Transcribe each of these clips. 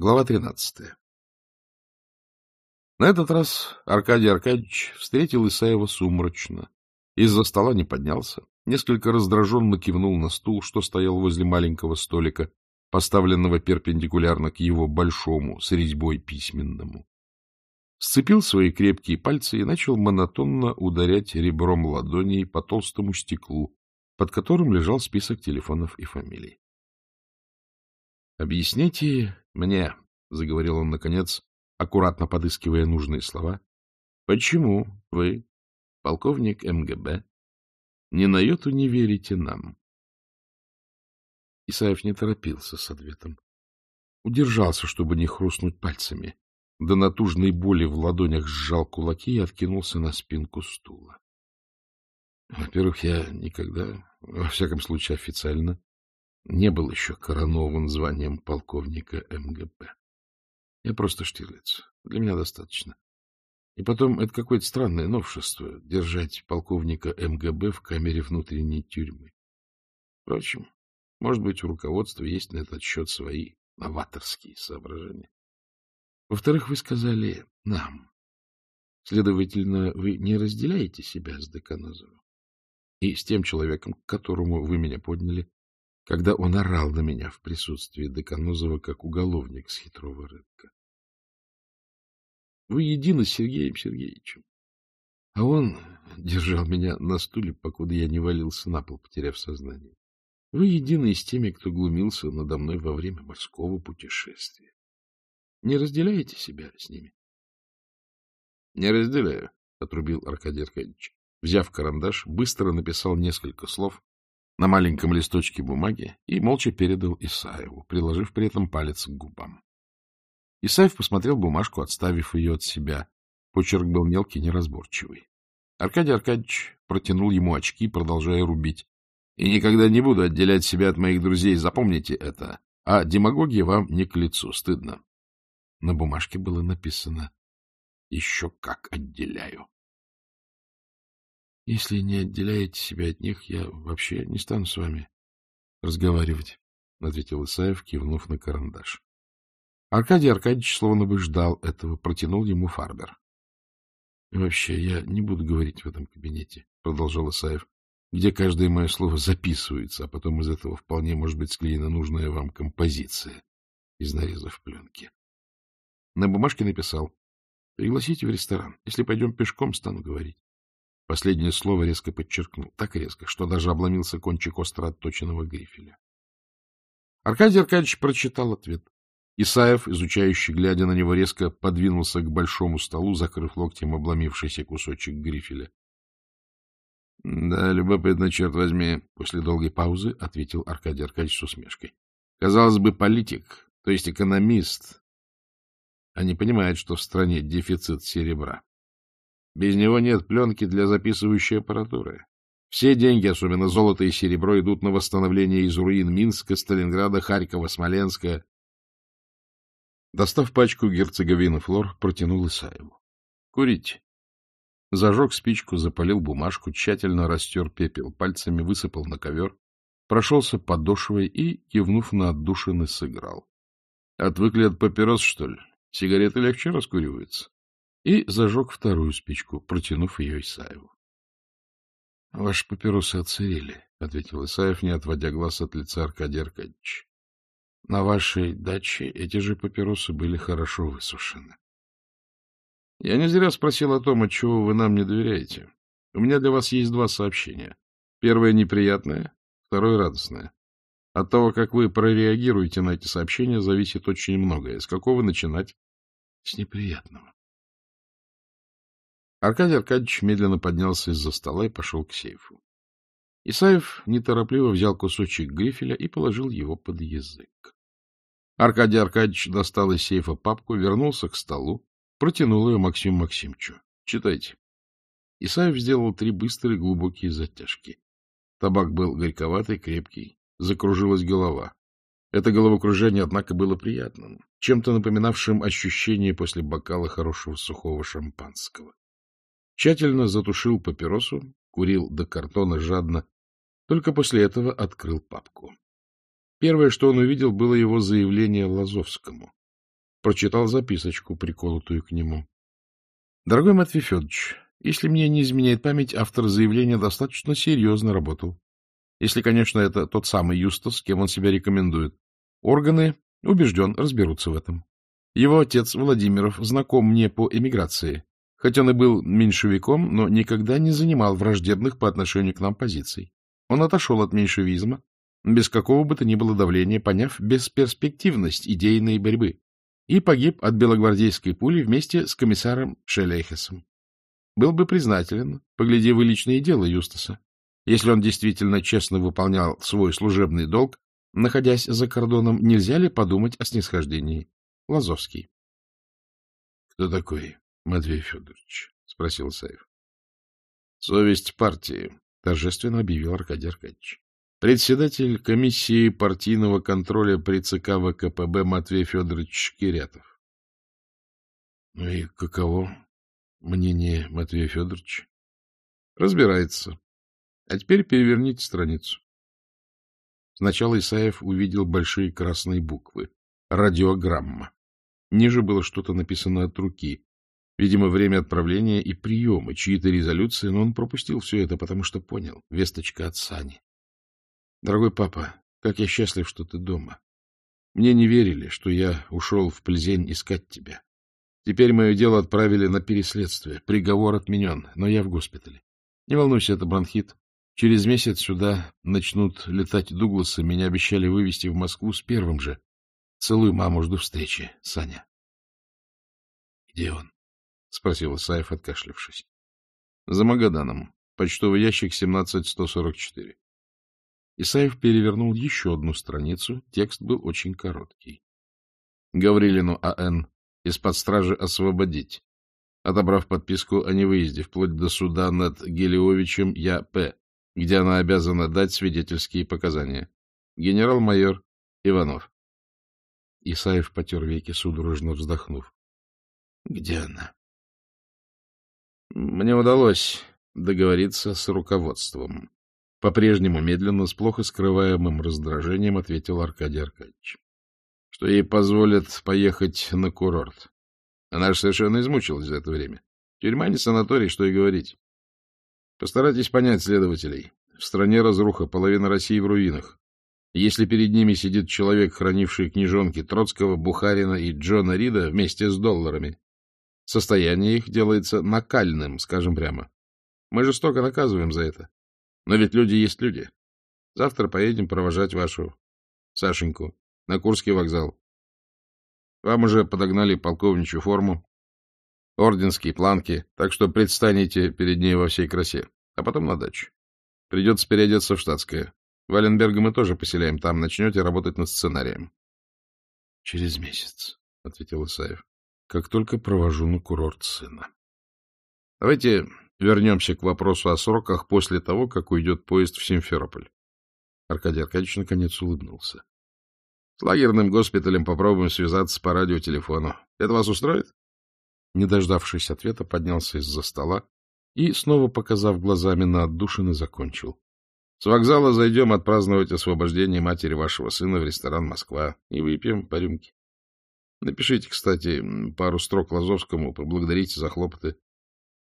Глава 13. На этот раз Аркадий Аркадьевич встретил Исаева сумрачно. Из-за стола не поднялся, несколько раздраженно кивнул на стул, что стоял возле маленького столика, поставленного перпендикулярно к его большому, с резьбой письменному. Сцепил свои крепкие пальцы и начал монотонно ударять ребром ладоней по толстому стеклу, под которым лежал список телефонов и фамилий. Объясните мне, — заговорил он наконец, аккуратно подыскивая нужные слова, — почему вы, полковник МГБ, ни на йоту не верите нам? Исаев не торопился с ответом. Удержался, чтобы не хрустнуть пальцами. До натужной боли в ладонях сжал кулаки и откинулся на спинку стула. Во-первых, я никогда, во всяком случае официально, не был еще коронован званием полковника МГБ. Я просто штирлиц. Для меня достаточно. И потом, это какое-то странное новшество — держать полковника МГБ в камере внутренней тюрьмы. Впрочем, может быть, у руководства есть на этот счет свои новаторские соображения. Во-вторых, вы сказали «нам». Следовательно, вы не разделяете себя с Деканозовым и с тем человеком, к которому вы меня подняли, когда он орал на меня в присутствии Деканозова, как уголовник с хитрого рынка. Вы едины с Сергеем Сергеевичем. А он держал меня на стуле, покуда я не валился на пол, потеряв сознание. Вы едины с теми, кто глумился надо мной во время морского путешествия. Не разделяете себя с ними? — Не разделяю, — отрубил Аркадий Аркадьевич. Взяв карандаш, быстро написал несколько слов на маленьком листочке бумаги и молча передал Исаеву, приложив при этом палец к губам. Исаев посмотрел бумажку, отставив ее от себя. Почерк был мелкий, неразборчивый. Аркадий Аркадьевич протянул ему очки, продолжая рубить. — И никогда не буду отделять себя от моих друзей, запомните это. А демагогия вам не к лицу, стыдно. На бумажке было написано «Еще как отделяю». Если не отделяете себя от них, я вообще не стану с вами разговаривать, — ответил Исаев, кивнув на карандаш. Аркадий Аркадьевич словно бы ждал этого, протянул ему фарбер. — Вообще, я не буду говорить в этом кабинете, — продолжал Исаев, — где каждое мое слово записывается, а потом из этого вполне может быть склеена нужная вам композиция из нарезов пленки. На бумажке написал. — Пригласите в ресторан. Если пойдем пешком, стану говорить. Последнее слово резко подчеркнул, так резко, что даже обломился кончик остро отточенного грифеля. Аркадий Аркадьевич прочитал ответ. Исаев, изучающий, глядя на него, резко подвинулся к большому столу, закрыв локтем обломившийся кусочек грифеля. — Да, любопытно, черт возьми, — после долгой паузы ответил Аркадий Аркадьевич с усмешкой. — Казалось бы, политик, то есть экономист, а не понимает, что в стране дефицит серебра. Без него нет пленки для записывающей аппаратуры. Все деньги, особенно золото и серебро, идут на восстановление из руин Минска, Сталинграда, Харькова, Смоленска. Достав пачку герцоговина флор, протянул Исаеву. — Курить. Зажег спичку, запалил бумажку, тщательно растер пепел пальцами, высыпал на ковер, прошелся подошвой и, кивнув на отдушины, сыграл. — Отвыкли от папирос, что ли? Сигареты легче раскуриваются и зажег вторую спичку, протянув ее Исаеву. — Ваши папиросы отсырели, — ответил Исаев, не отводя глаз от лица Аркадия Аркадьевича. — На вашей даче эти же папиросы были хорошо высушены. — Я не зря спросил о том, отчего вы нам не доверяете. У меня для вас есть два сообщения. Первое неприятное, второе радостное. От того, как вы прореагируете на эти сообщения, зависит очень многое. С какого начинать? — С неприятного. Аркадий Аркадьевич медленно поднялся из-за стола и пошел к сейфу. Исаев неторопливо взял кусочек грифеля и положил его под язык. Аркадий Аркадьевич достал из сейфа папку, вернулся к столу, протянул ее Максиму Максимовичу. — Читайте. Исаев сделал три быстрые глубокие затяжки. Табак был горьковатый, крепкий. Закружилась голова. Это головокружение, однако, было приятным, чем-то напоминавшим ощущение после бокала хорошего сухого шампанского. Тщательно затушил папиросу, курил до картона жадно, только после этого открыл папку. Первое, что он увидел, было его заявление Лазовскому. Прочитал записочку, приколотую к нему. «Дорогой Матвей Федорович, если мне не изменяет память, автор заявления достаточно серьезно работал. Если, конечно, это тот самый Юстас, кем он себя рекомендует. Органы, убежден, разберутся в этом. Его отец Владимиров знаком мне по эмиграции. Хоть он и был меньшевиком, но никогда не занимал враждебных по отношению к нам позиций. Он отошел от меньшевизма, без какого бы то ни было давления, поняв бесперспективность идейной борьбы, и погиб от белогвардейской пули вместе с комиссаром Шелейхесом. Был бы признателен, поглядев и личные дела Юстаса, если он действительно честно выполнял свой служебный долг, находясь за кордоном, нельзя ли подумать о снисхождении? Лазовский. — Кто такой Матвей Федорович? — спросил Саев. — Совесть партии, — торжественно объявил Аркадий Аркадьевич. Председатель комиссии партийного контроля при ЦК ВКПБ Матвей Федорович Кирятов. — Ну и каково мнение Матвея Федоровича? — Разбирается. А теперь переверните страницу. Сначала Исаев увидел большие красные буквы. Радиограмма. Ниже было что-то написано от руки. Видимо, время отправления и приема, чьи-то резолюции, но он пропустил все это, потому что понял. Весточка от Сани. «Дорогой папа, как я счастлив, что ты дома. Мне не верили, что я ушел в Пльзень искать тебя. Теперь мое дело отправили на переследствие. Приговор отменен, но я в госпитале. Не волнуйся, это бронхит. Через месяц сюда начнут летать Дугласы. Меня обещали вывести в Москву с первым же. Целую маму, жду встречи. Саня. Где он? — спросил Исаев, откашлившись. — За Магаданом. Почтовый ящик 17144. Исаев перевернул еще одну страницу. Текст был очень короткий. Гаврилину А.Н. из-под стражи освободить. Отобрав подписку о невыезде вплоть до суда над Гелиовичем Я.П., где она обязана дать свидетельские показания. Генерал-майор Иванов. Исаев потер веки, судорожно вздохнув. — Где она? Мне удалось договориться с руководством. По-прежнему медленно, с плохо скрываемым раздражением, ответил Аркадий Аркадьевич. Что ей позволят поехать на курорт. Она же совершенно измучилась за это время. Тюрьма не санаторий, что и говорить. Постарайтесь понять следователей. В стране разруха, половина России в руинах. Если перед ними сидит человек, хранивший книжонки Троцкого, Бухарина и Джона Рида вместе с долларами, Состояние их делается накальным, скажем прямо. Мы жестоко наказываем за это. Но ведь люди есть люди. Завтра поедем провожать вашу Сашеньку на Курский вокзал. Вам уже подогнали полковничью форму, орденские планки, так что предстанете перед ней во всей красе, а потом на дачу. Придется переодеться в штатское. Валенберга мы тоже поселяем там, начнете работать над сценарием. — Через месяц, — ответил Исаев как только провожу на курорт сына. Давайте вернемся к вопросу о сроках после того, как уйдет поезд в Симферополь. Аркадий Аркадьевич наконец улыбнулся. С лагерным госпиталем попробуем связаться по радиотелефону. Это вас устроит? Не дождавшись ответа, поднялся из-за стола и, снова показав глазами на отдушины, закончил. С вокзала зайдем отпраздновать освобождение матери вашего сына в ресторан «Москва» и выпьем по рюмке. Напишите, кстати, пару строк Лазовскому, поблагодарите за хлопоты.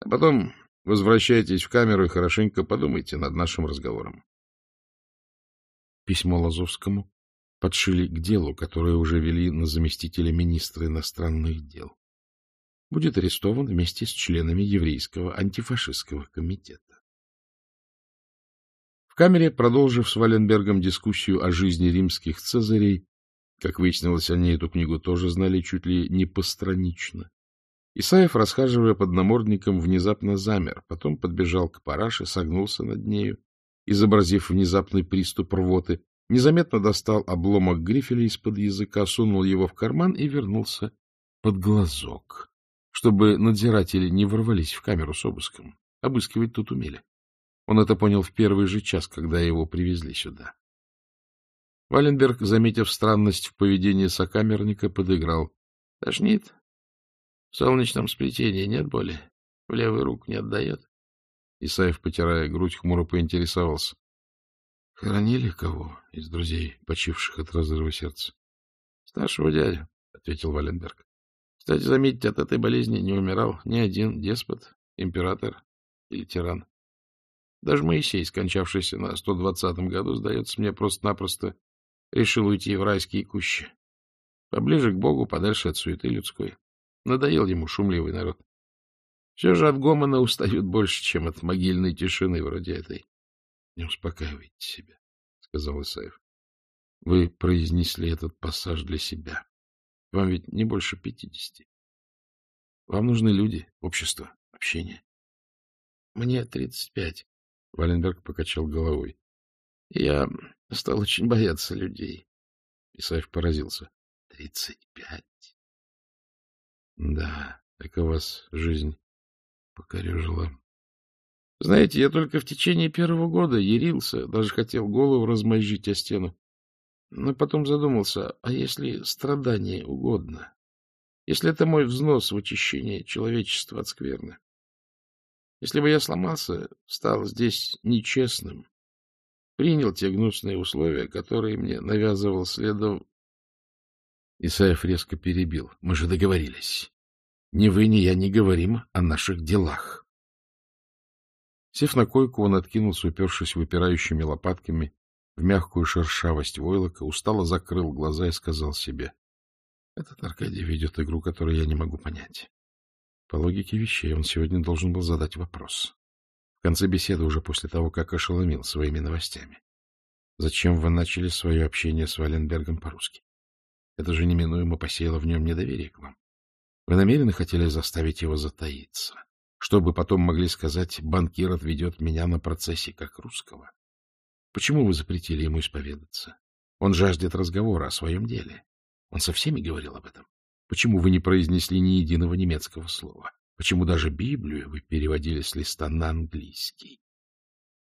А потом возвращайтесь в камеру и хорошенько подумайте над нашим разговором. Письмо Лазовскому подшили к делу, которое уже вели на заместителя министра иностранных дел. Будет арестован вместе с членами еврейского антифашистского комитета. В камере, продолжив с Валенбергом дискуссию о жизни римских цезарей, как выяснилось, они эту книгу тоже знали чуть ли не постранично. Исаев, расхаживая под намордником, внезапно замер, потом подбежал к параше, согнулся над нею, изобразив внезапный приступ рвоты, незаметно достал обломок грифеля из-под языка, сунул его в карман и вернулся под глазок, чтобы надзиратели не ворвались в камеру с обыском. Обыскивать тут умели. Он это понял в первый же час, когда его привезли сюда. Валенберг, заметив странность в поведении сокамерника, подыграл. — Тошнит? В солнечном сплетении нет боли? В левую руку не отдает? Исаев, потирая грудь, хмуро поинтересовался. — Хоронили кого из друзей, почивших от разрыва сердца? — Старшего дядя," — ответил Валенберг. — Кстати, заметьте, от этой болезни не умирал ни один деспот, император или тиран. Даже Моисей, скончавшийся на 120-м году, сдается мне просто-напросто решил уйти в райские кущи. Поближе к Богу, подальше от суеты людской. Надоел ему шумливый народ. Все же от гомона устают больше, чем от могильной тишины вроде этой. — Не успокаивайте себя, — сказал Исаев. — Вы произнесли этот пассаж для себя. Вам ведь не больше пятидесяти. Вам нужны люди, общество, общение. — Мне тридцать пять, — Валенберг покачал головой. — Я стал очень бояться людей. Исаев поразился. — Тридцать пять? — Да, так у вас жизнь покорежила. — Знаете, я только в течение первого года ярился, даже хотел голову размозжить о стену. Но потом задумался, а если страдание угодно? Если это мой взнос в очищение человечества от скверны? Если бы я сломался, стал здесь нечестным, принял те гнусные условия, которые мне навязывал следов... Исаев резко перебил. — Мы же договорились. Ни вы, ни я не говорим о наших делах. Сев на койку, он откинулся, упершись выпирающими лопатками в мягкую шершавость войлока, устало закрыл глаза и сказал себе. — Этот Аркадий ведет игру, которую я не могу понять. По логике вещей он сегодня должен был задать вопрос в конце беседы, уже после того, как ошеломил своими новостями. Зачем вы начали свое общение с Валенбергом по-русски? Это же неминуемо посеяло в нем недоверие к вам. Вы намеренно хотели заставить его затаиться, чтобы потом могли сказать, банкир отведет меня на процессе как русского. Почему вы запретили ему исповедаться? Он жаждет разговора о своем деле. Он со всеми говорил об этом. Почему вы не произнесли ни единого немецкого слова? Почему даже Библию вы переводили с листа на английский?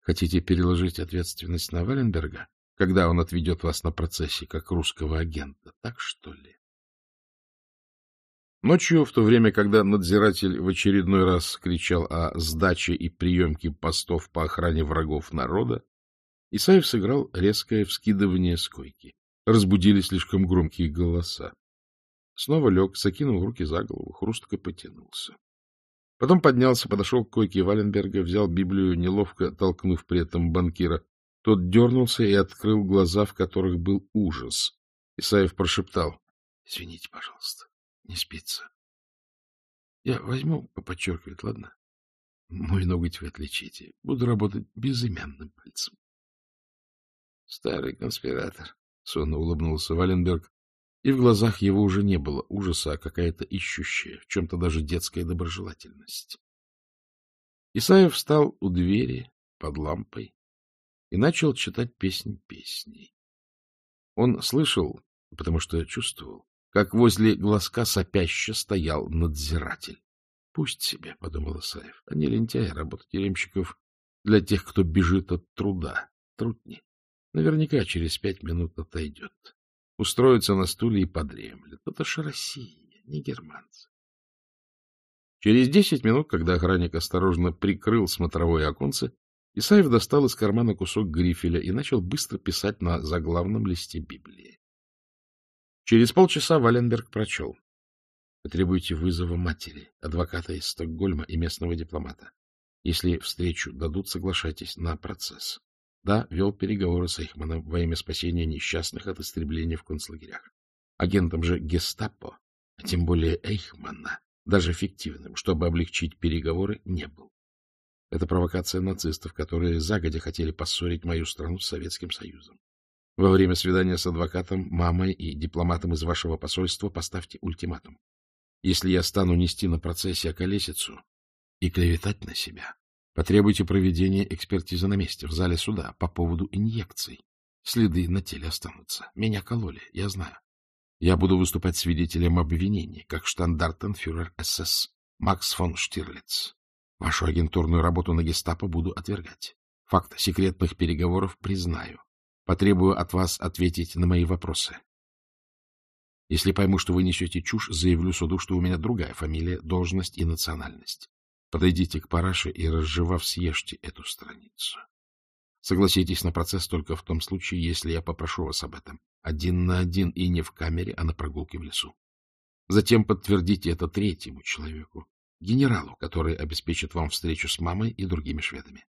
Хотите переложить ответственность на Валенберга, когда он отведет вас на процессе как русского агента, так что ли? Ночью, в то время, когда надзиратель в очередной раз кричал о сдаче и приемке постов по охране врагов народа, Исаев сыграл резкое вскидывание с койки. Разбудили слишком громкие голоса. Снова лег, закинул руки за голову, хрустко потянулся. Потом поднялся, подошел к койке Валенберга, взял Библию, неловко толкнув при этом банкира. Тот дернулся и открыл глаза, в которых был ужас. Исаев прошептал. — Извините, пожалуйста, не спится. — Я возьму, подчеркивает, ладно? Мой ноготь вы отличите. Буду работать безымянным пальцем. — Старый конспиратор, — сонно улыбнулся Валенберг, и в глазах его уже не было ужаса, а какая-то ищущая, в чем-то даже детская доброжелательность. Исаев встал у двери под лампой и начал читать песнь песней. Он слышал, потому что чувствовал, как возле глазка сопяще стоял надзиратель. — Пусть себе, — подумал Исаев, — они лентяи, работа тюремщиков для тех, кто бежит от труда. Трудни. Наверняка через пять минут отойдет устроятся на стуле и подремлет. Ну, это ж Россия, не германцы. Через десять минут, когда охранник осторожно прикрыл смотровое оконце, Исаев достал из кармана кусок грифеля и начал быстро писать на заглавном листе Библии. Через полчаса Валенберг прочел. Потребуйте вызова матери, адвоката из Стокгольма и местного дипломата. Если встречу дадут, соглашайтесь на процесс. Да, вел переговоры с Эйхманом во имя спасения несчастных от истребления в концлагерях. Агентом же гестапо, а тем более Эйхмана, даже фиктивным, чтобы облегчить переговоры, не был. Это провокация нацистов, которые загодя хотели поссорить мою страну с Советским Союзом. Во время свидания с адвокатом, мамой и дипломатом из вашего посольства поставьте ультиматум. Если я стану нести на процессе околесицу и клеветать на себя, Потребуйте проведения экспертизы на месте, в зале суда, по поводу инъекций. Следы на теле останутся. Меня кололи, я знаю. Я буду выступать свидетелем обвинений, как штандартенфюрер СС Макс фон Штирлиц. Вашу агентурную работу на гестапо буду отвергать. Факт секретных переговоров признаю. Потребую от вас ответить на мои вопросы. Если пойму, что вы несете чушь, заявлю суду, что у меня другая фамилия, должность и национальность. Подойдите к параше и, разжевав, съешьте эту страницу. Согласитесь на процесс только в том случае, если я попрошу вас об этом. Один на один и не в камере, а на прогулке в лесу. Затем подтвердите это третьему человеку, генералу, который обеспечит вам встречу с мамой и другими шведами.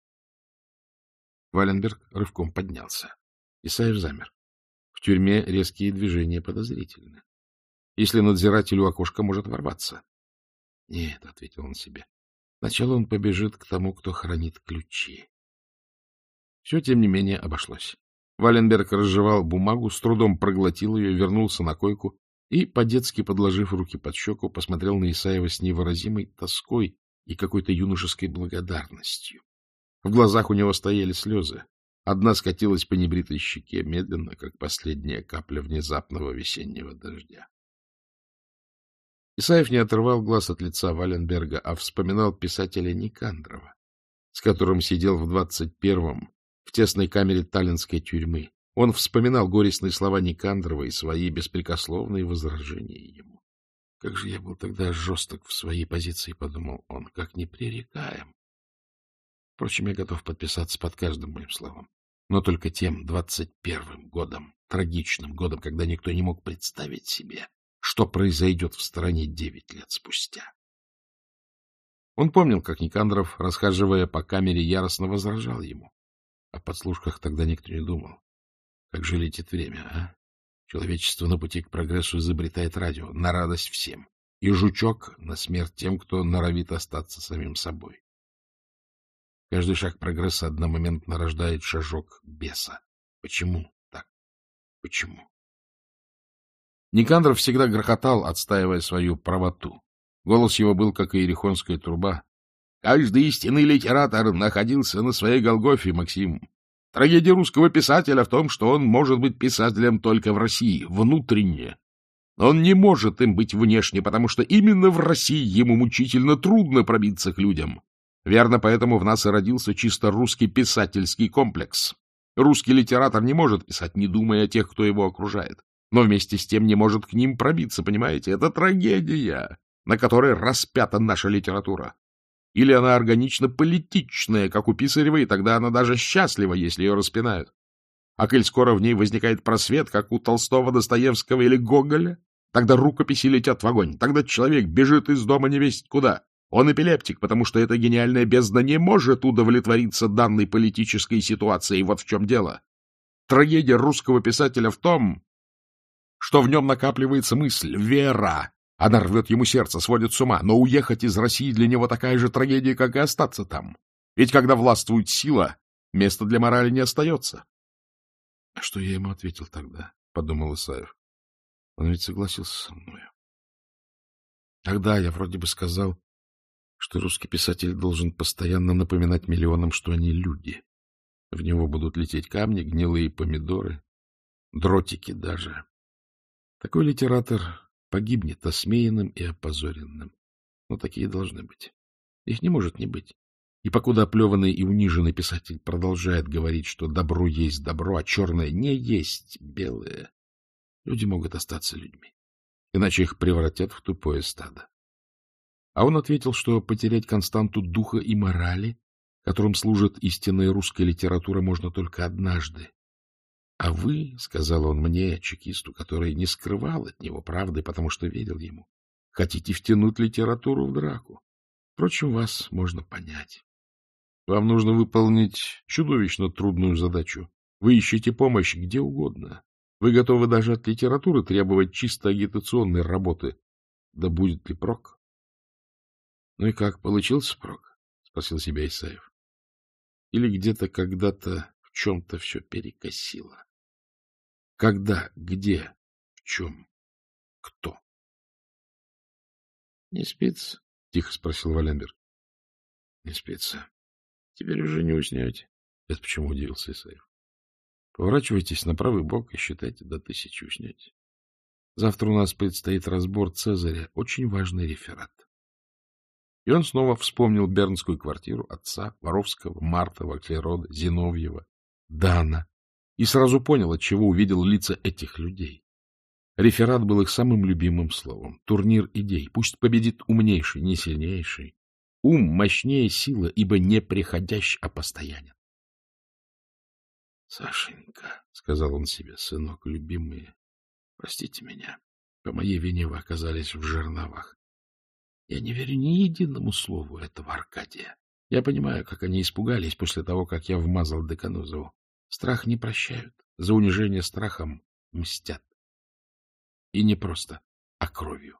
Валенберг рывком поднялся. Исаев замер. В тюрьме резкие движения подозрительны. Если надзиратель у окошка может ворваться. — Нет, — ответил он себе, Сначала он побежит к тому, кто хранит ключи. Все, тем не менее, обошлось. Валенберг разжевал бумагу, с трудом проглотил ее, вернулся на койку и, по-детски подложив руки под щеку, посмотрел на Исаева с невыразимой тоской и какой-то юношеской благодарностью. В глазах у него стояли слезы. Одна скатилась по небритой щеке медленно, как последняя капля внезапного весеннего дождя. Исаев не отрывал глаз от лица Валенберга, а вспоминал писателя Никандрова, с которым сидел в двадцать первом в тесной камере таллинской тюрьмы. Он вспоминал горестные слова Никандрова и свои беспрекословные возражения ему. Как же я был тогда жесток в своей позиции, подумал он, как непререкаем. Впрочем, я готов подписаться под каждым моим словом, но только тем двадцать первым годом, трагичным годом, когда никто не мог представить себе, что произойдет в стране девять лет спустя. Он помнил, как Никандров, расхаживая по камере, яростно возражал ему. О подслушках тогда никто не думал. Как же летит время, а? Человечество на пути к прогрессу изобретает радио, на радость всем. И жучок на смерть тем, кто норовит остаться самим собой. Каждый шаг прогресса одномоментно рождает шажок беса. Почему так? Почему? Никандров всегда грохотал, отстаивая свою правоту. Голос его был, как иерихонская труба. Каждый истинный литератор находился на своей Голгофе, Максим. Трагедия русского писателя в том, что он может быть писателем только в России, внутренне. Но он не может им быть внешне, потому что именно в России ему мучительно трудно пробиться к людям. Верно, поэтому в нас и родился чисто русский писательский комплекс. Русский литератор не может писать, не думая о тех, кто его окружает но вместе с тем не может к ним пробиться, понимаете? Это трагедия, на которой распята наша литература. Или она органично политичная, как у Писарева, и тогда она даже счастлива, если ее распинают. А коль скоро в ней возникает просвет, как у Толстого, Достоевского или Гоголя, тогда рукописи летят в огонь, тогда человек бежит из дома не весть куда. Он эпилептик, потому что эта гениальная бездна не может удовлетвориться данной политической ситуацией. Вот в чем дело. Трагедия русского писателя в том, что в нем накапливается мысль, вера. Она рвет ему сердце, сводит с ума, но уехать из России для него такая же трагедия, как и остаться там. Ведь когда властвует сила, места для морали не остается. — А что я ему ответил тогда? — подумал Исаев. — Он ведь согласился со мною. Тогда я вроде бы сказал, что русский писатель должен постоянно напоминать миллионам, что они люди. В него будут лететь камни, гнилые помидоры, дротики даже. Такой литератор погибнет осмеянным и опозоренным. Но такие должны быть. Их не может не быть. И покуда оплеванный и униженный писатель продолжает говорить, что добро есть добро, а черное не есть белое, люди могут остаться людьми. Иначе их превратят в тупое стадо. А он ответил, что потерять константу духа и морали, которым служит истинная русская литература, можно только однажды, а вы, — сказал он мне, чекисту, который не скрывал от него правды, потому что верил ему, — хотите втянуть литературу в драку. Впрочем, вас можно понять. Вам нужно выполнить чудовищно трудную задачу. Вы ищете помощь где угодно. Вы готовы даже от литературы требовать чисто агитационной работы. Да будет ли прок? — Ну и как, получился прок? — спросил себя Исаев. Или где-то когда-то в чем-то все перекосило. Когда, где, в чем, кто? — Не спится? — тихо спросил Валенберг. — Не спится. Теперь уже не уснете. Это почему удивился Исаев. — Поворачивайтесь на правый бок и считайте до тысячи уснете. Завтра у нас предстоит разбор Цезаря, очень важный реферат. И он снова вспомнил бернскую квартиру отца, Воровского, Марта, Ваклерода, Зиновьева, Дана, и сразу понял, от чего увидел лица этих людей. Реферат был их самым любимым словом. Турнир идей. Пусть победит умнейший, не сильнейший. Ум мощнее сила, ибо не приходящ, а постоянен. — Сашенька, — сказал он себе, — сынок, любимые, простите меня. По моей вине вы оказались в жерновах. Я не верю ни единому слову этого Аркадия. Я понимаю, как они испугались после того, как я вмазал Деканузову. Страх не прощают. За унижение страхом мстят. И не просто, а кровью.